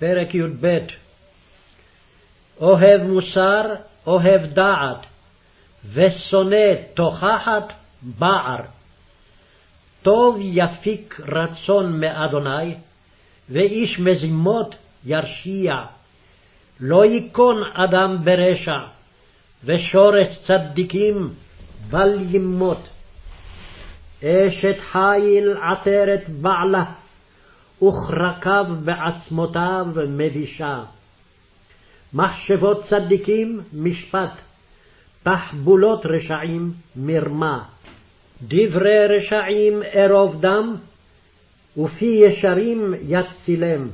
פרק י"ב אוהב מוסר, אוהב דעת, ושונא תוכחת בער. טוב יפיק רצון מאדוני, ואיש מזימות ירשיע. לא ייכון אדם ברשע, ושורש צדיקים בל ימות. אשת חיל עטרת בעלה, וכרקיו בעצמותיו מבישה. מחשבות צדיקים משפט, תחבולות רשעים מרמה. דברי רשעים ארוב דם, ופי ישרים יצילם.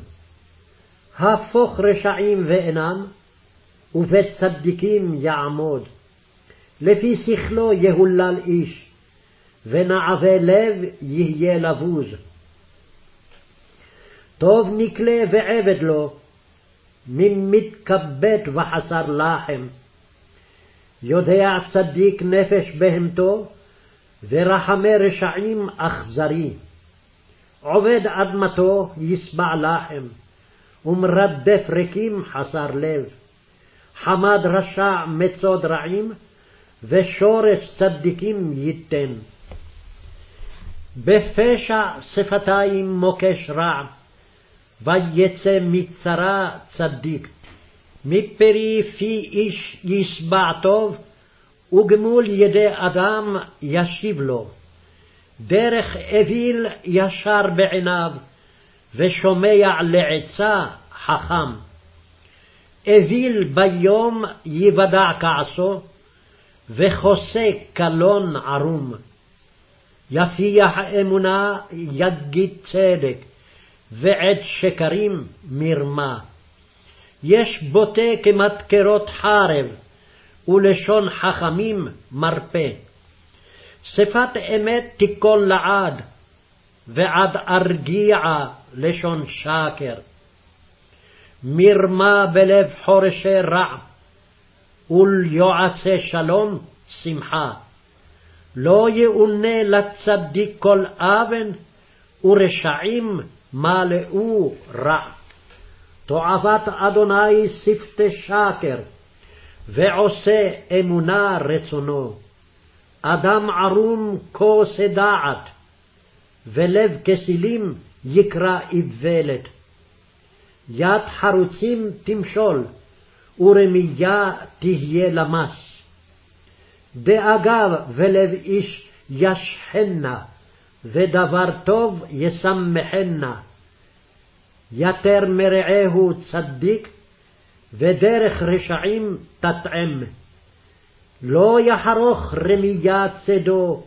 הפוך רשעים ואינם, ובית צדיקים יעמוד. לפי שכלו יהולל איש, ונעבה לב יהיה לבוז. טוב נקלה ועבד לו, ממתכבד וחסר לחם. יודע צדיק נפש בהמתו, ורחמי רשעים אכזרי. עובד אדמתו ישבע לחם, ומרדף ריקים חסר לב. חמד רשע מצוד רעים, ושורש צדיקים ייתן. בפשע שפתיים מוקש רע, ויצא מצרה צדיק. מפרי פי איש ישבע טוב, וגמול ידי אדם ישיב לו. דרך אוויל ישר בעיניו, ושומע לעצה חכם. אוויל ביום יוודע כעסו, וחוסה קלון ערום. יפיח אמונה יגיד צדק, ועד שקרים מרמה. יש בוטה כמדקרות חרב, ולשון חכמים מרפא. שפת אמת תיכון לעד, ועד ארגיעה לשון שקר. מרמה בלב חורשי רע, וליועצי שלום שמחה. לא יאונה לצדיק כל אבן, ורשעים מלאו רע. תועבת אדוני שפתי שקר, ועושה אמונה רצונו. אדם ערום כוסה דעת, ולב כסילים יקרא איוולת. יד חרוצים תמשול, ורמייה תהיה למס. דאגה ולב איש ישחנה, ודבר טוב ישמחנה. יתר מרעהו צדיק, ודרך רשעים תטעם. לא יחרוך רמייה צדו,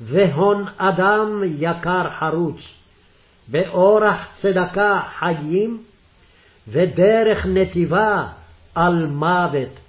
והון אדם יקר חרוץ. באורח צדקה חיים, ודרך נתיבה על מוות.